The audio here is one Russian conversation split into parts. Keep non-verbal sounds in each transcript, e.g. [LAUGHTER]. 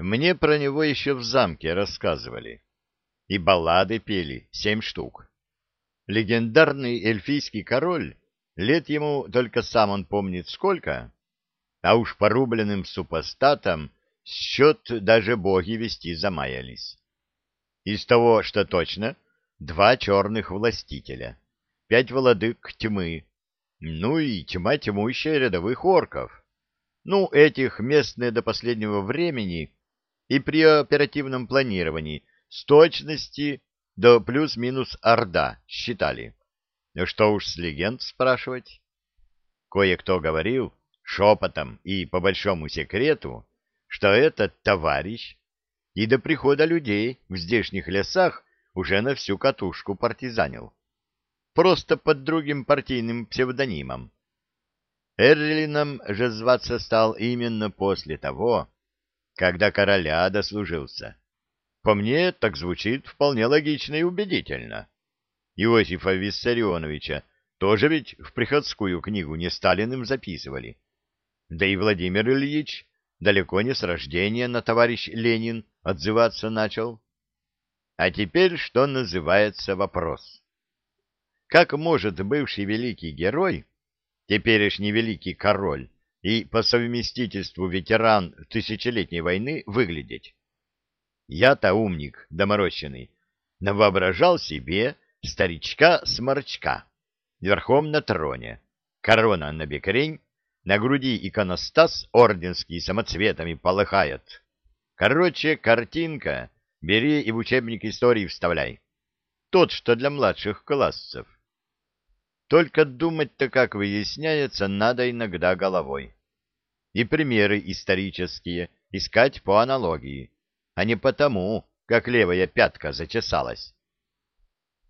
Мне про него еще в замке рассказывали. И баллады пели, семь штук. Легендарный эльфийский король, лет ему только сам он помнит сколько, а уж порубленным супостатам счет даже боги вести замаялись. Из того, что точно, два черных властителя, пять владык тьмы, ну и тьма тьмущая рядовых орков. Ну, этих местные до последнего времени и при оперативном планировании с точности до плюс-минус орда считали. Что уж с легенд спрашивать. Кое-кто говорил шепотом и по большому секрету, что этот товарищ и до прихода людей в здешних лесах уже на всю катушку партизанил. Просто под другим партийным псевдонимом. Эрлином же зваться стал именно после того, когда короля дослужился. По мне, так звучит вполне логично и убедительно. Иосифа Виссарионовича тоже ведь в приходскую книгу не Сталиным записывали. Да и Владимир Ильич далеко не с рождения на товарищ Ленин отзываться начал. А теперь, что называется, вопрос. Как может бывший великий герой, теперешний великий король и по совместительству ветеран тысячелетней войны выглядеть? Я-то умник доморощенный, навоображал себе старичка-сморчка, верхом на троне, корона на бекрень, на груди иконостас орденский самоцветами полыхает. Короче, картинка, бери и в учебник истории вставляй. Тот, что для младших классов. Только думать-то, как выясняется, надо иногда головой. И примеры исторические искать по аналогии, а не потому, как левая пятка зачесалась.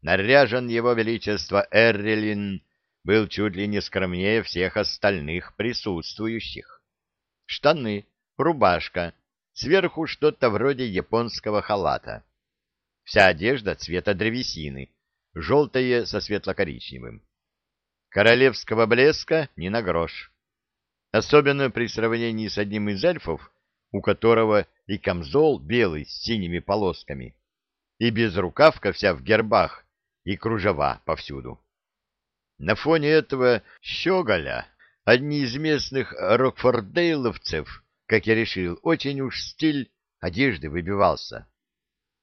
Наряжен его величество Эррелин был чуть ли не скромнее всех остальных присутствующих. Штаны, рубашка, сверху что-то вроде японского халата. Вся одежда цвета древесины, желтая со светло-коричневым. Королевского блеска ни на грош. Особенно при сравнении с одним из эльфов, у которого и камзол белый с синими полосками, и безрукавка вся в гербах, и кружева повсюду. На фоне этого щеголя одни из местных рокфордейловцев, как я решил, очень уж стиль одежды выбивался.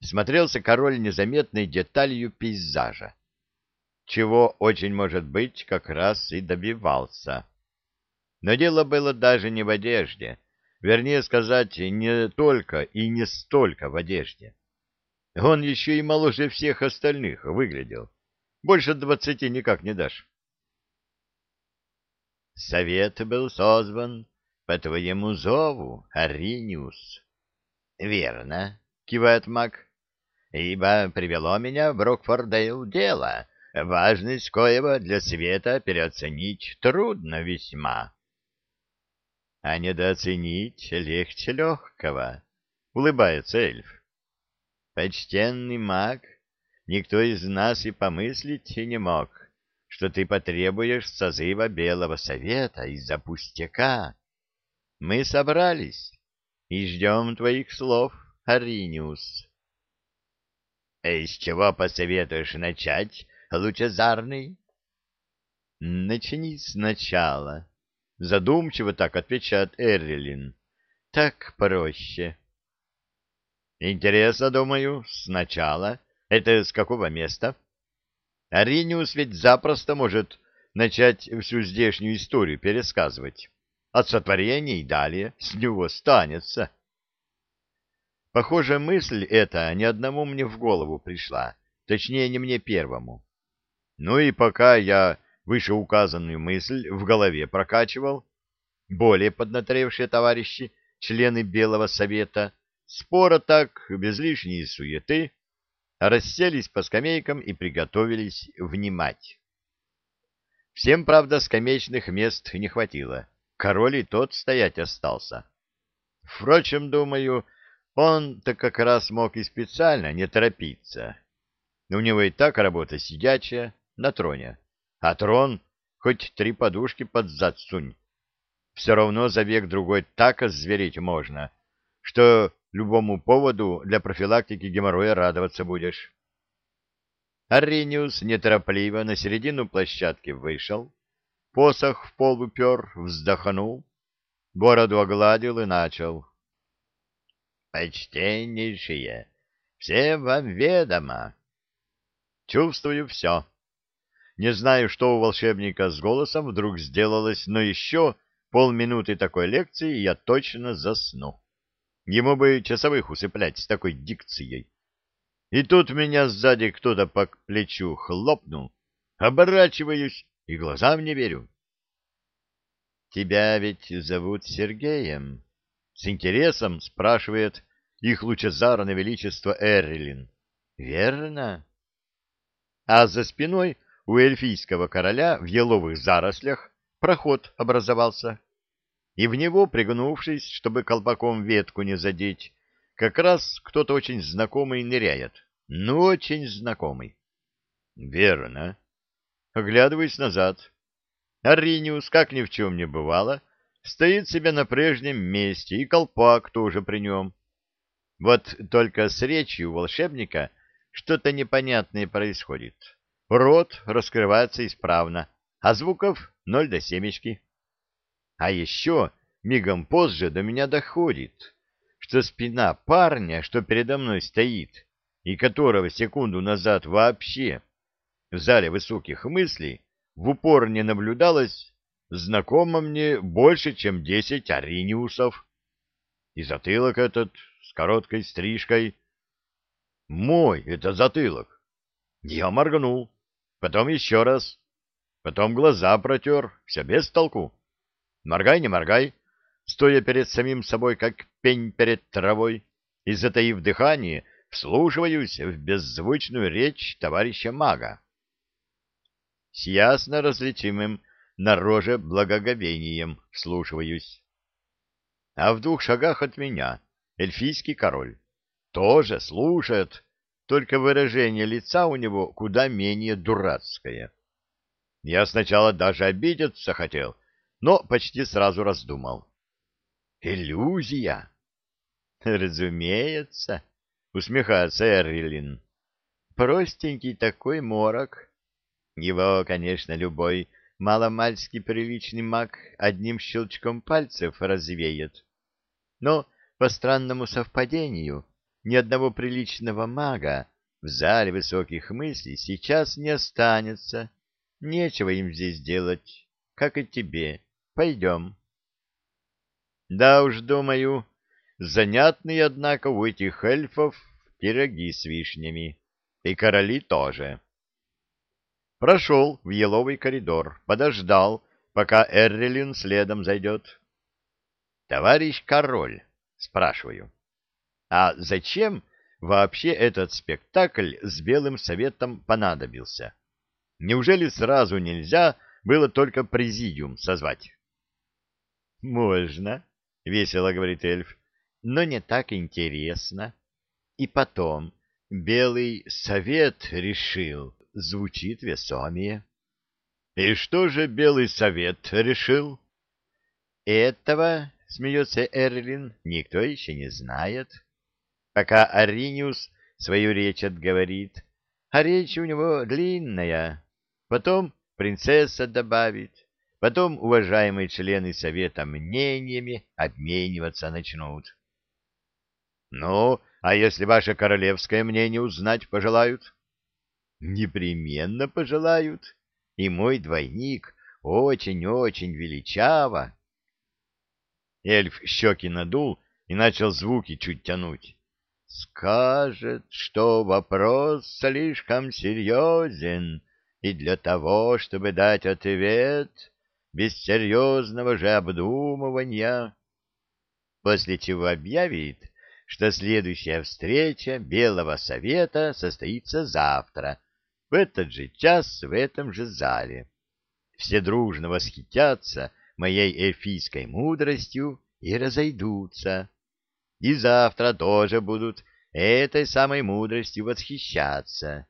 Смотрелся король незаметной деталью пейзажа, чего очень может быть как раз и добивался. Но дело было даже не в одежде, вернее сказать, не только и не столько в одежде. Он еще и моложе всех остальных выглядел. Больше двадцати никак не дашь. Совет был созван по твоему зову, Ариниус. — Верно, — кивает маг, — ибо привело меня в Брокфордейл дело, важность коего для света переоценить трудно весьма. — А недооценить легче легкого, — улыбается эльф. — Почтенный маг, никто из нас и помыслить не мог, что ты потребуешь созыва Белого Совета из-за пустяка. Мы собрались и ждем твоих слов, Ариниус. — А из чего посоветуешь начать, лучезарный? — Начни сначала. Задумчиво так отвечает Эрлин. — Так проще. — Интересно, думаю, сначала. Это с какого места? Ариниус ведь запросто может начать всю здешнюю историю пересказывать. От сотворения и далее с него станется. Похоже, мысль эта ни одному мне в голову пришла, точнее, не мне первому. Ну и пока я вышеуказанную мысль в голове прокачивал, более поднаторевшие товарищи, члены Белого Совета, спора так, без лишней суеты, расселись по скамейкам и приготовились внимать. Всем, правда, скамеечных мест не хватило. Король и тот стоять остался. Впрочем, думаю, он-то как раз мог и специально не торопиться. У него и так работа сидячая, на троне. А трон хоть три подушки под зад сунь. Все равно за век другой так озвереть можно, что любому поводу для профилактики геморроя радоваться будешь. Аррениус неторопливо на середину площадки вышел, посох в пол упер, вздохнул, бороду огладил и начал. «Почтеннейшие, всем вам ведомо». «Чувствую все». Не знаю, что у волшебника с голосом вдруг сделалось, но еще полминуты такой лекции я точно засну. Ему бы часовых усыплять с такой дикцией. И тут меня сзади кто-то по плечу хлопнул. Оборачиваюсь и глазам не верю. — Тебя ведь зовут Сергеем? — с интересом спрашивает их лучезарное величество Эрлин. — Верно? А за спиной у эльфийского короля в еловых зарослях проход образовался, и в него, пригнувшись, чтобы колпаком ветку не задеть, как раз кто-то очень знакомый ныряет. Ну, очень знакомый. Верно. Оглядываясь назад. Ариниус, как ни в чем не бывало, стоит себе на прежнем месте, и колпак тоже при нем. Вот только с речью волшебника что-то непонятное происходит. Рот раскрывается исправно, а звуков ноль до семечки. А еще мигом позже до меня доходит, что спина парня, что передо мной стоит, и которого секунду назад вообще в зале высоких мыслей в упор не наблюдалось, знакомо мне больше, чем десять ариниусов. И затылок этот с короткой стрижкой. Мой это затылок. Я моргнул. Потом еще раз. Потом глаза протер. Все без толку. Моргай, не моргай. Стоя перед самим собой, как пень перед травой, и затаив дыхание, вслушиваюсь в беззвучную речь товарища мага. С ясно различимым на роже благоговением вслушиваюсь. А в двух шагах от меня эльфийский король тоже слушает, только выражение лица у него куда менее дурацкое. Я сначала даже обидеться хотел, но почти сразу раздумал. Иллюзия? [LAUGHS] Разумеется, усмехается Эрлин. Простенький такой морок. Его, конечно, любой маломальски приличный маг одним щелчком пальцев развеет. Но по странному совпадению ни одного приличного мага в зале высоких мыслей сейчас не останется. Нечего им здесь делать, как и тебе. Пойдем. Да уж, думаю, занятные, однако, у этих эльфов пироги с вишнями. И короли тоже. Прошел в еловый коридор, подождал, пока Эррелин следом зайдет. — Товарищ король, — спрашиваю, — а зачем вообще этот спектакль с Белым Советом понадобился? Неужели сразу нельзя было только президиум созвать? — Можно, — весело говорит эльф, — но не так интересно. И потом, Белый Совет решил, звучит весомее. — И что же Белый Совет решил? — Этого, — смеется Эрлин, — никто еще не знает. Пока Ариниус свою речь отговорит, а речь у него длинная. Потом принцесса добавит, потом уважаемые члены Совета мнениями обмениваться начнут. — Ну, а если ваше королевское мнение узнать пожелают? — Непременно пожелают. И мой двойник очень-очень величаво. Эльф щеки надул и начал звуки чуть тянуть. Скажет, что вопрос слишком серьезен, и для того, чтобы дать ответ, без серьезного же обдумывания, после чего объявит, что следующая встреча Белого Совета состоится завтра, в этот же час в этом же зале. Все дружно восхитятся моей эльфийской мудростью и разойдутся. И завтра тоже будут этой самой мудростью восхищаться.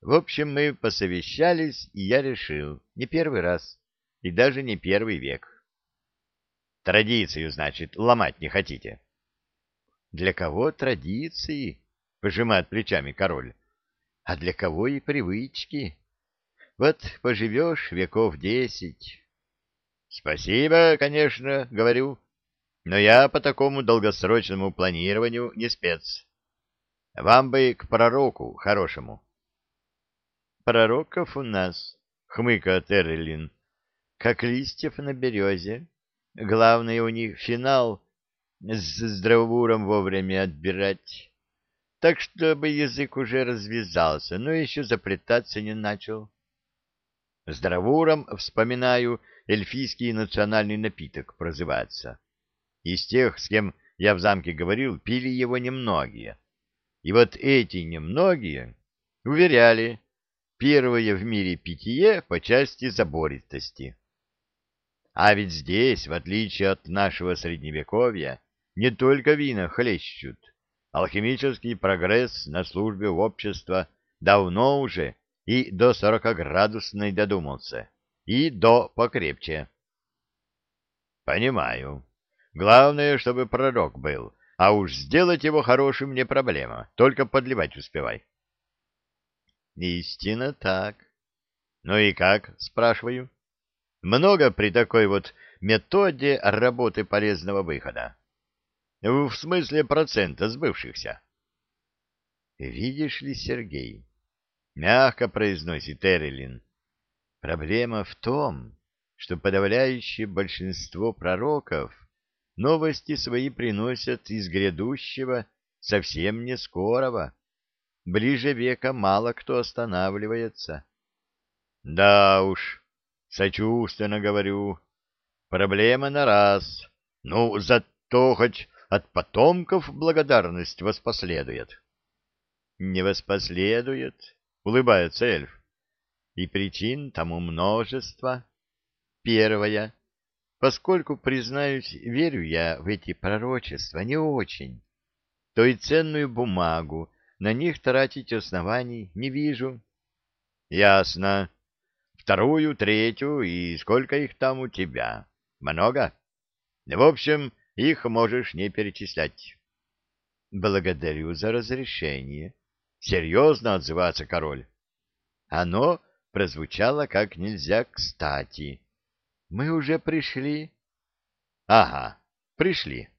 В общем, мы посовещались, и я решил, не первый раз, и даже не первый век. Традицию, значит, ломать не хотите? Для кого традиции, пожимает плечами король, а для кого и привычки. Вот поживешь веков десять. Спасибо, конечно, говорю, но я по такому долгосрочному планированию не спец. Вам бы к пророку хорошему. Пророков у нас, хмыкает Эрлин, как листьев на березе. Главное у них финал с здравуром вовремя отбирать. Так, чтобы язык уже развязался, но еще заплетаться не начал. Здравуром, вспоминаю, эльфийский национальный напиток прозывается. Из тех, с кем я в замке говорил, пили его немногие. И вот эти немногие уверяли, первое в мире питье по части забористости. А ведь здесь, в отличие от нашего средневековья, не только вина хлещут. Алхимический прогресс на службе общества давно уже и до сорокаградусной додумался, и до покрепче. Понимаю. Главное, чтобы пророк был, а уж сделать его хорошим не проблема, только подливать успевай. Истинно так. Ну и как, спрашиваю? Много при такой вот методе работы полезного выхода? В смысле процента сбывшихся. Видишь ли, Сергей, мягко произносит Эрелин, проблема в том, что подавляющее большинство пророков новости свои приносят из грядущего совсем не скорого. Ближе века мало кто останавливается. Да уж, сочувственно говорю, проблема на раз. Ну, зато хоть от потомков благодарность воспоследует. Не воспоследует, улыбается эльф. И причин тому множество. Первая Поскольку, признаюсь, верю я в эти пророчества не очень, то и ценную бумагу на них тратить оснований не вижу. Ясно. Вторую, третью и сколько их там у тебя? Много? В общем, их можешь не перечислять. Благодарю за разрешение. Серьезно отзывается король. Оно прозвучало как нельзя кстати. Мы уже пришли? Ага, пришли.